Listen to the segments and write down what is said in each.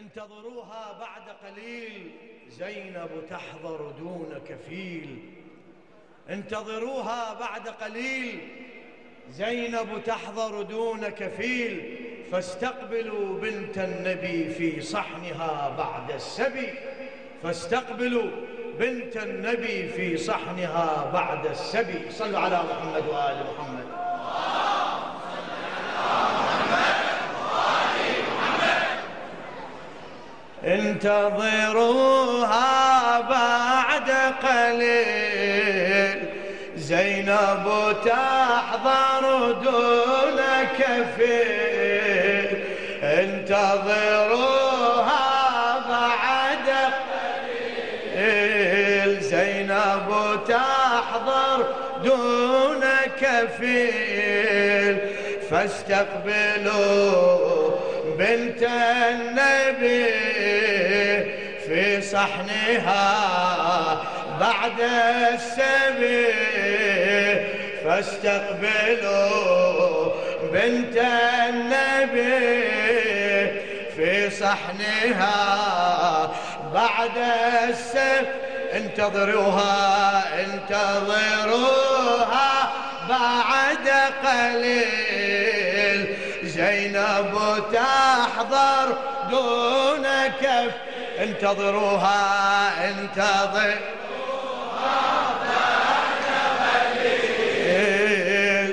انتظروها بعد قليل. زينب تحضر دون كفيل. انتظروها بعد قليل. زينب تحضر دون كفيل. فاستقبلوا بنت النبي في صحنها بعد السبي. فاستقبلوا بنت النبي في صحنها بعد السبي. صلوا على محمد وآل محمد. انتظروها بعد قليل. زينب تحضر دون كفيل. انتظروها بعد قليل. زينب تحضر دون كفيل. فاستقبلوا بنت النبي. صحنها بعد السبي فاستقبلوا بنت النبي في صحنها بعد السبي انتظروها انتظروها بعد قليل. زينب تحضر دون كف انتظروها انتظر.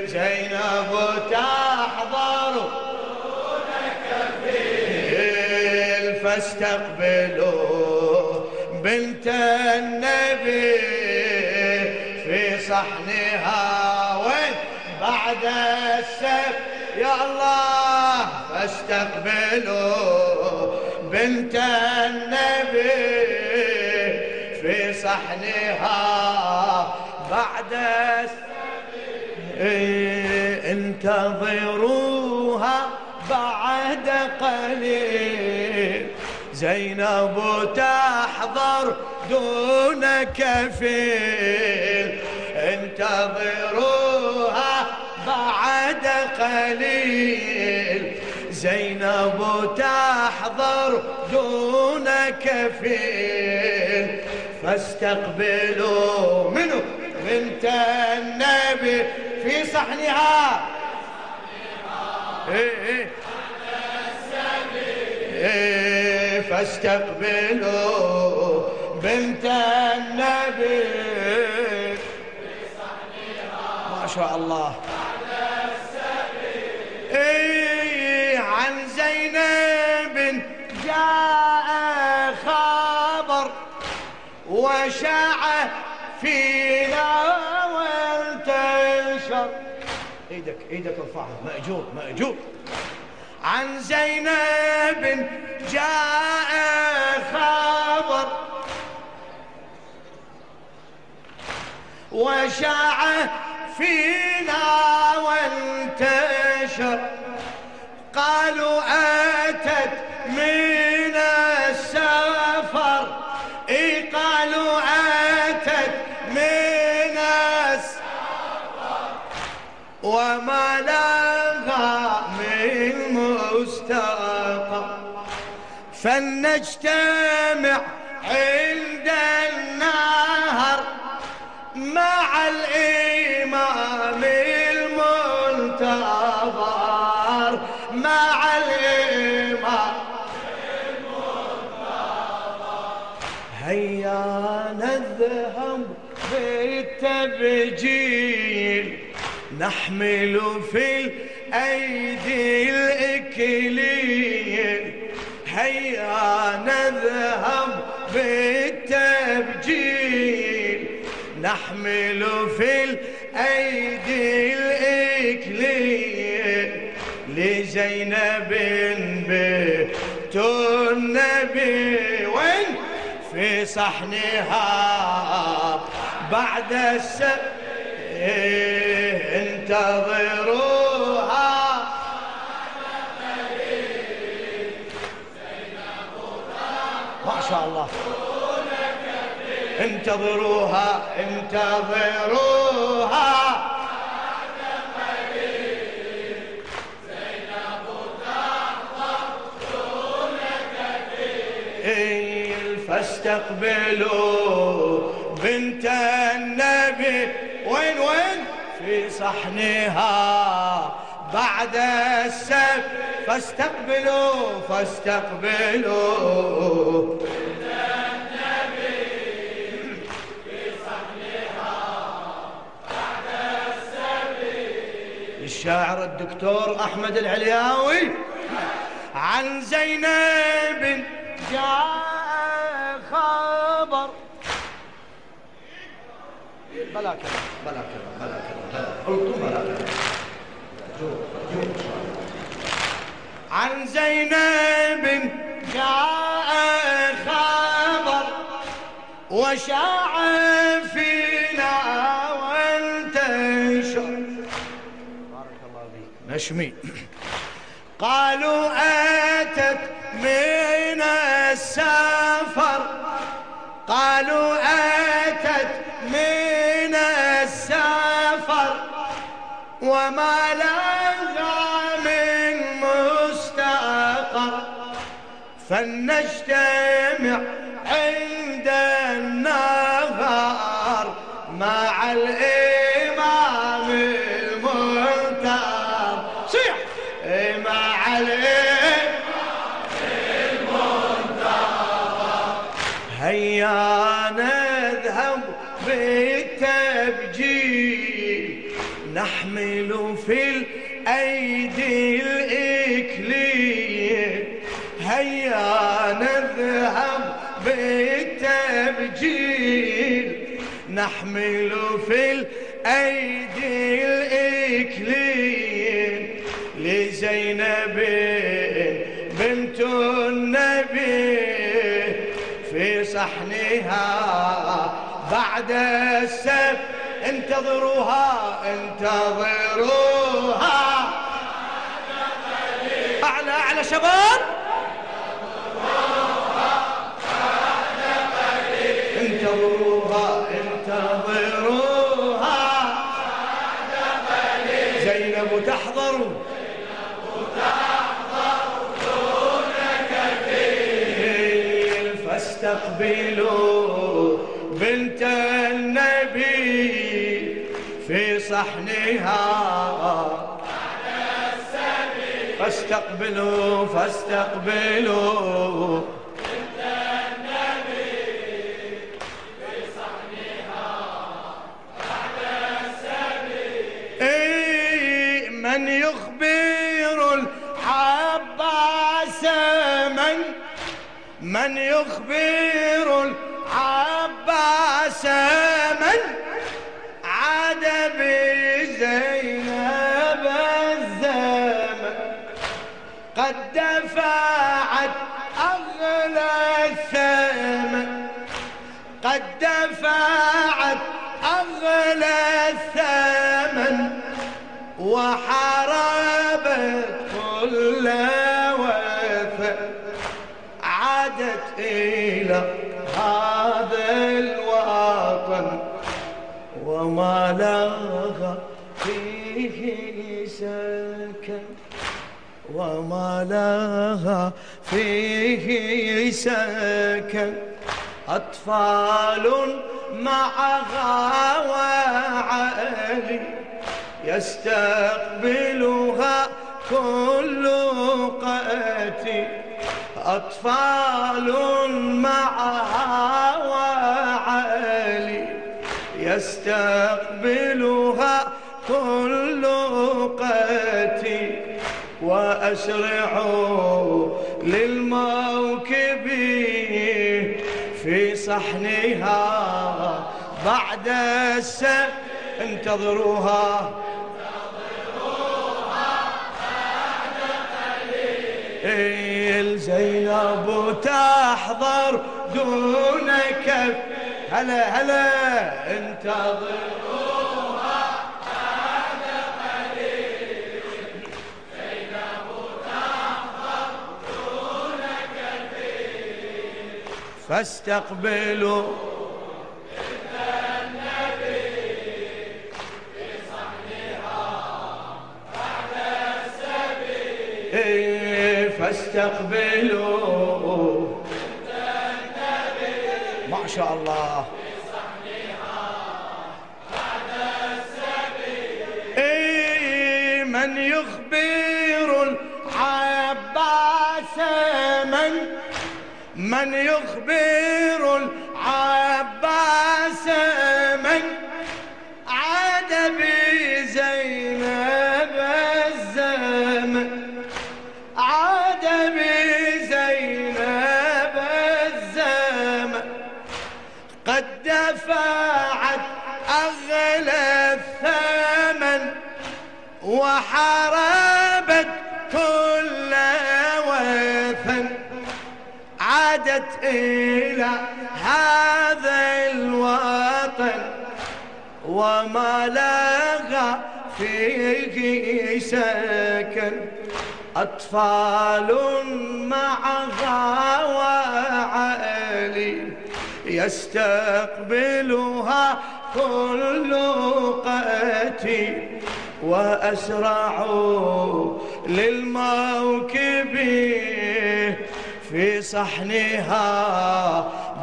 زينب تحضر. فاستقبلوا بنت النبي في صحنها وين؟ بعد السب يا الله فاستقبلوا. بنت النبي في صحنها بعد إيه انتظروها بعد قليل. زينب تحضر دون كفيل. انتظروها بعد قليل. زينب تحضر دون كفيل فاستقبلوا منه بنت النبي في صحنها. إيه إيه. إيه فاستقبلوا بنت النبي ما شاء الله. إيه. جاء خبر وشاع فينا وانتشر إيدك إيدك ارفعها مأجور مأجور. عن زينب جاء خبر وشاع فينا وانتشر قالوا أتت وما لها من مستقر فلنجتمع عند النهر مع الإمام المنتظر. مع الإمام هيا نذهب بالتبجيل. نحمل في الأيدي الإكليل هيا نذهب بالتبجيل. نحمل في الأيدي الإكليل لزينب بنت النبي. وين؟ في صحنها بعد السب انتظروها ما شاء الله. انتظروها انتظروها. فاستقبلوا صحنها بعد السب فاستقبلوا فاستقبلوا. الشاعر الدكتور أحمد العلياوي عن زينب جاء خبر بلا كلام. بلا كلام بلا كلام. بلا كلام. عن زينب جاء خبر وشاع فينا وانتشر بارك الله فيك. نشمي. قالوا أتت من السفر. قالوا أتت وما لها من مستقر فلنجتمع عند النهار مع الإمام نحمل في الأيدي الإكليل لزينب بنت النبي في صحنها بعد السب. انتظروها انتظروها. أعلى أعلى شباب. فاستقبلوا فاستقبلوا. إيه من يخبر العباس من؟ من يخبر العباس من؟ عاد بزينب دفعت أغلى الثمن. قد دفعت أغلى الثمن وحاربت كل وثن عادت إلى هذا الوطن وما لها فيه سكن وما لها فيه سكن. أطفال معها وعلي يستقبلها كل قاتل أطفال معها وعلي يستقبلها كل وأسرعوا للموكب في صحنها بعد السب انتظروها. زينب تحضر دونك هلا هلا انتظروها. فاستقبلوا. إيه فاستقبلوا. شاء الله. إيه من يخبر العباس من من يخبر وما لغى فيه سكن أطفال معها وعلي يستقبلها كل قتيل وأسرعوا للموكب في صحنها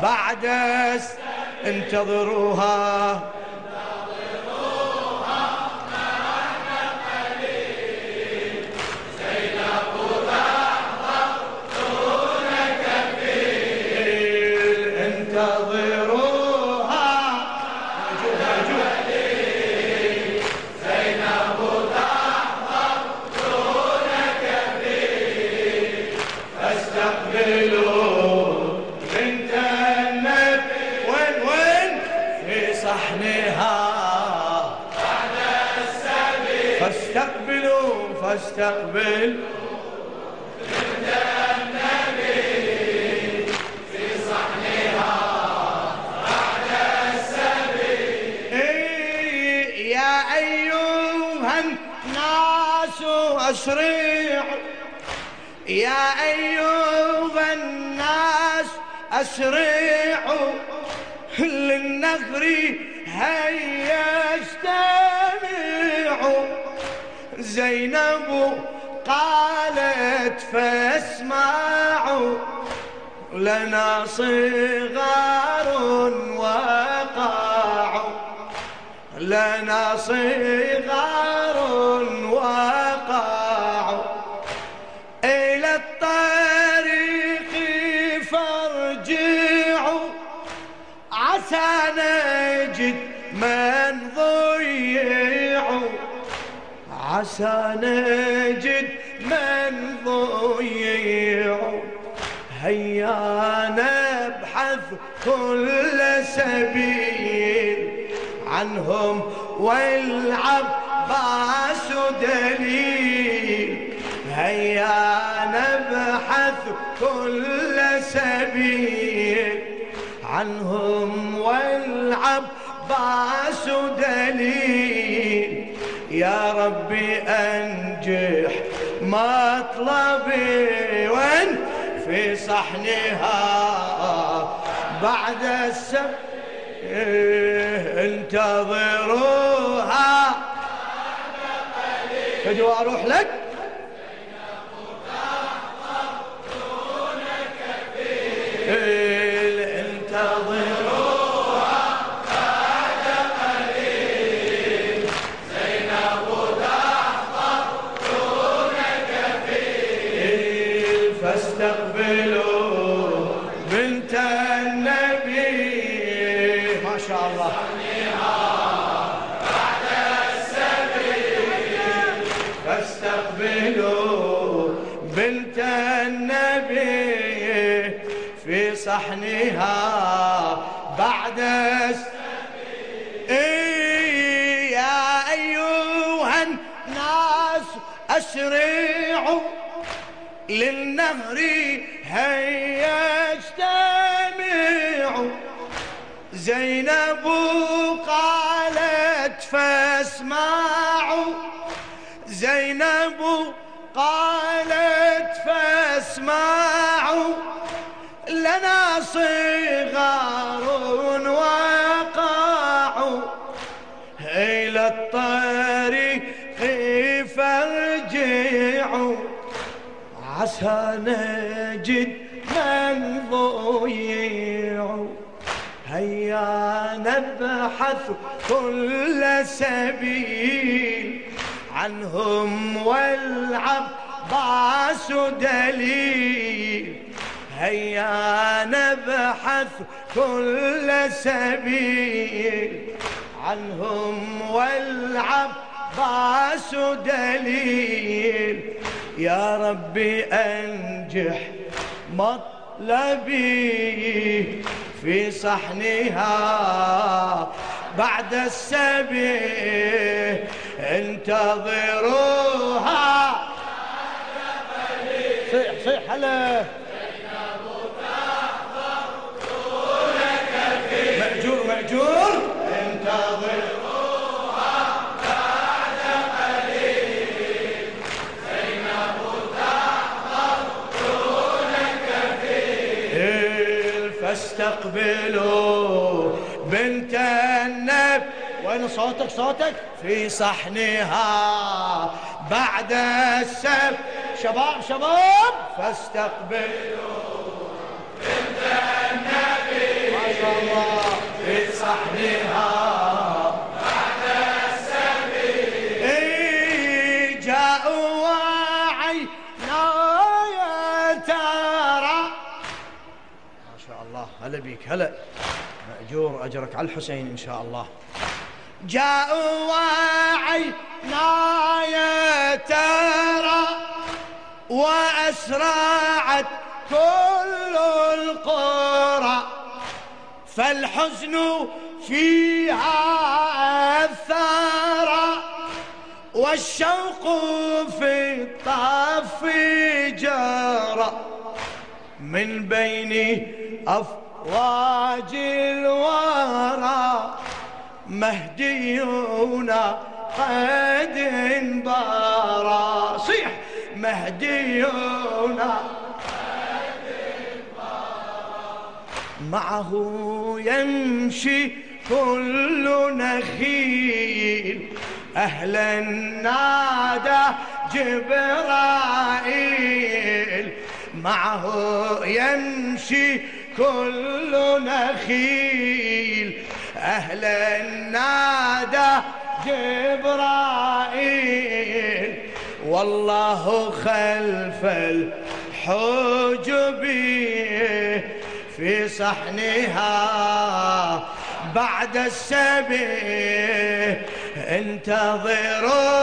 بعد انتظروها. الناس أسرعوا. يا أيها الناس أسرعوا. للنهر هيا. زينب قالت فاسمعوا لنا صغار وقاع لنا صغار وقاع إلى الطريق فارجعوا عسى نجد من ضيعوا عسى نجد من ضيع. هيا نبحث كل سبيل عنهم والعباس دليل. هيا نبحث كل سبيل عنهم والعباس دليل. يا ربي أنجح مطلبي وين؟ في صحنها. بعد السب انتظروها. فجوا أروح لك؟ صحنها بعد إيه يا أيها الناس أسرعوا للنهر هيا اجتمعوا زينب قالت صغار وقاع. إلى الطريق فارجعوا عسى نجد من ضيع. هيا نبحث كل سبيل. عنهم والعباس دليل. هيا نبحث كل سبيل عنهم والعباس دليل. يا ربي أنجح مطلبي في صحنها بعد السبي انتظروها. صيح صيح هلا. وين صوتك صوتك؟ في صحنها. بعد السب. شباب شباب. فاستقبلوا. بنت النبي ما شاء الله في صحنها بعد السبي إيه جاءوا وعينا يا ترى ما شاء الله. هلا بيك هلا. مأجور أجرك على الحسين إن شاء الله. جاءوا وعينا يا ترى وأسرعت كل القرى فالحزن فيها أثار والشوق في الطف جرى من بين أفواج الورى. مهديون قد انبارا صيح. مهديون معه يمشي كل نخيل. أهلا نادى جبرائيل. معه يمشي كل نخيل. أهلا نادى جبرائيل. والله خلف الحجب في صحنها. بعد السبي انتظروها.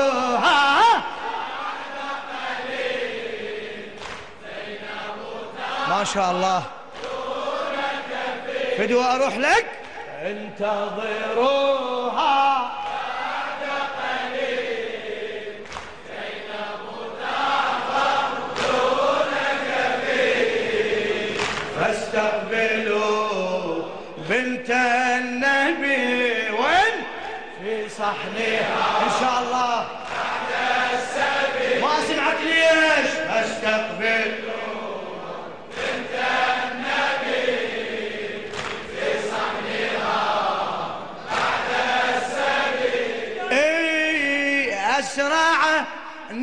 ما شاء الله. فدوى أروح لك؟ انتظروها. فاستقبلوا بنت النبي وين؟ في صحنها. إن شاء الله. ما سمعت ليش؟ استقبل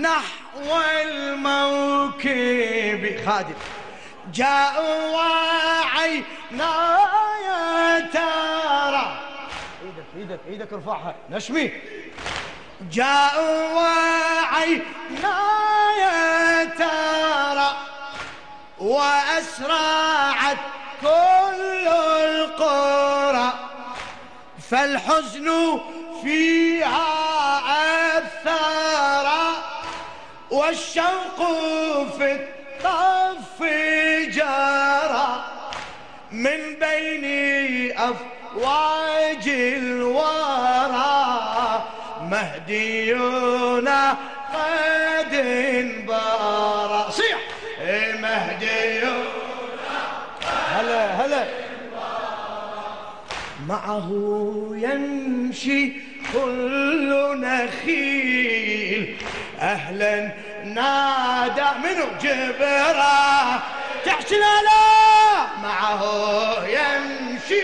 نحو الموكب. خادم. جاءوا وعينا يا ترى. إيدك إيدك إيدك ارفعها. نشمي. جاءوا وعينا يا ترى. وأسرعت كل القرى. فالحزن فيها أثر. والشوق في الطف جرى من بين أفواج الورى. مهديون قد انبارى صيح! مهديون هلا هلا. معه يمشي كل نخيل. أهلا نادى منو؟ جبرا تحسن لا. معه يمشي.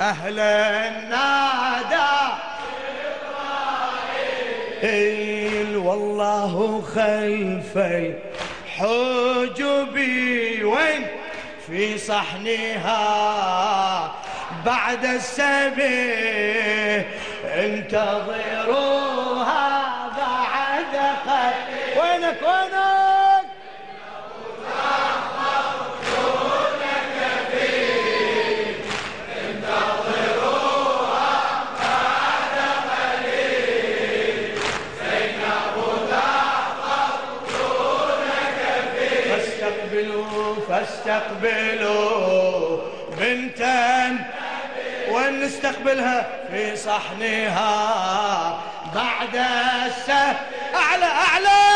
أهلا نادى. إل والله خلفي حجبي. وين؟ في صحنها. بعد السبي. انتظروها بعد خير وينك وينك؟ نستقبلها في صحنها. بعد السه أعلى أعلى.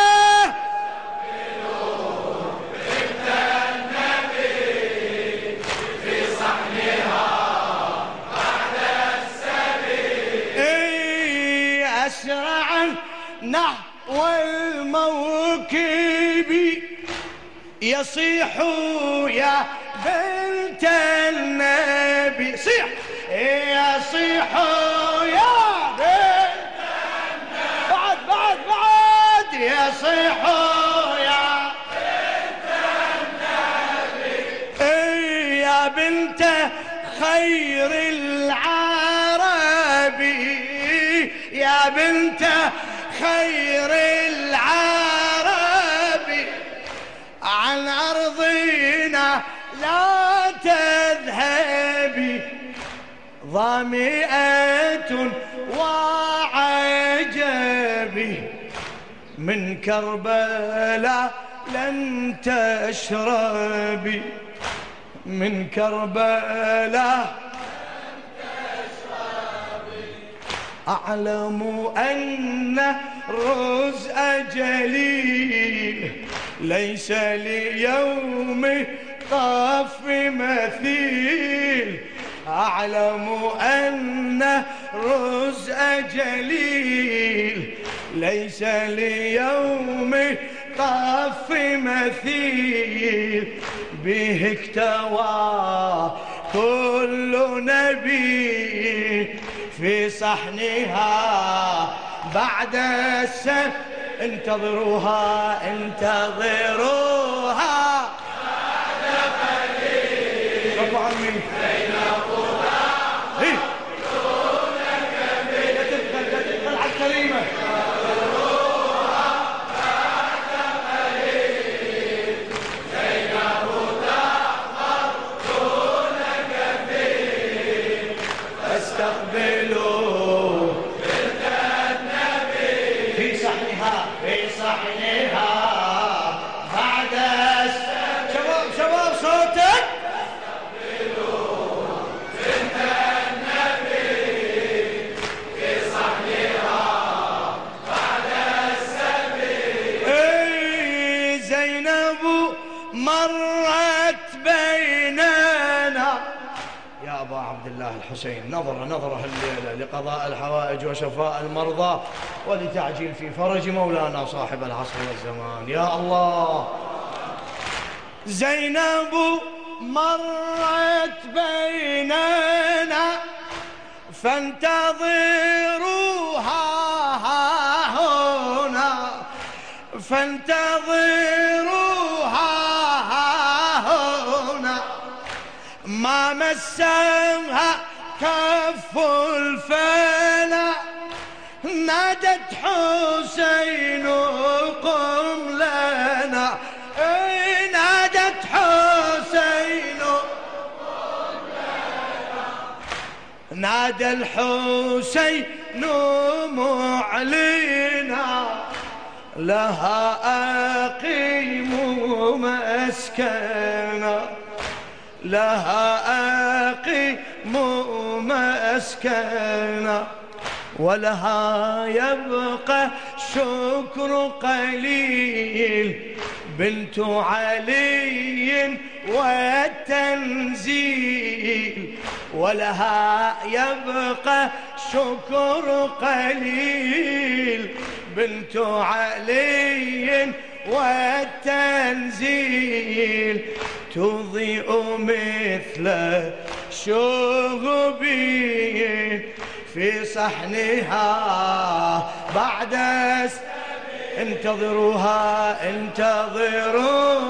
أسرع نحو الموكب. يصيح يا بنت النبي. صيح. يا بعد بعد بعد. يا يا بنت خير العربي يا بنت خير العربي ظامئة وعجبي من كربلاء لن تشربي من كربلاء أعلم أن رز أجلي ليس ليوم طف مثيل. أعلم أن رز أجليل ليس ليوم طف مثيل به اكتوى كل نبي في صحنها بعد السفر انتظروها انتظروها. ابو عمي الله الحسين. نظر نظره الليلة لقضاء الحوائج وشفاء المرضى ولتعجيل في فرج مولانا صاحب العصر والزمان. يا الله! زينب مرت بيننا فانتظروها هنا. فانتظروها ما مسها كف الفلا. نادت حسين قم لنا. أي نادت حسين نادى الحسين معلنا. لها أقيم مسكنا. لها أقيم مسكنا ولها يبقى شكر قليل بنت علي والتنزيل ولها يبقى شكر قليل بنت علي والتنزيل تضيء مثل شغبي في صحنها بعد انتظروها انتظروها.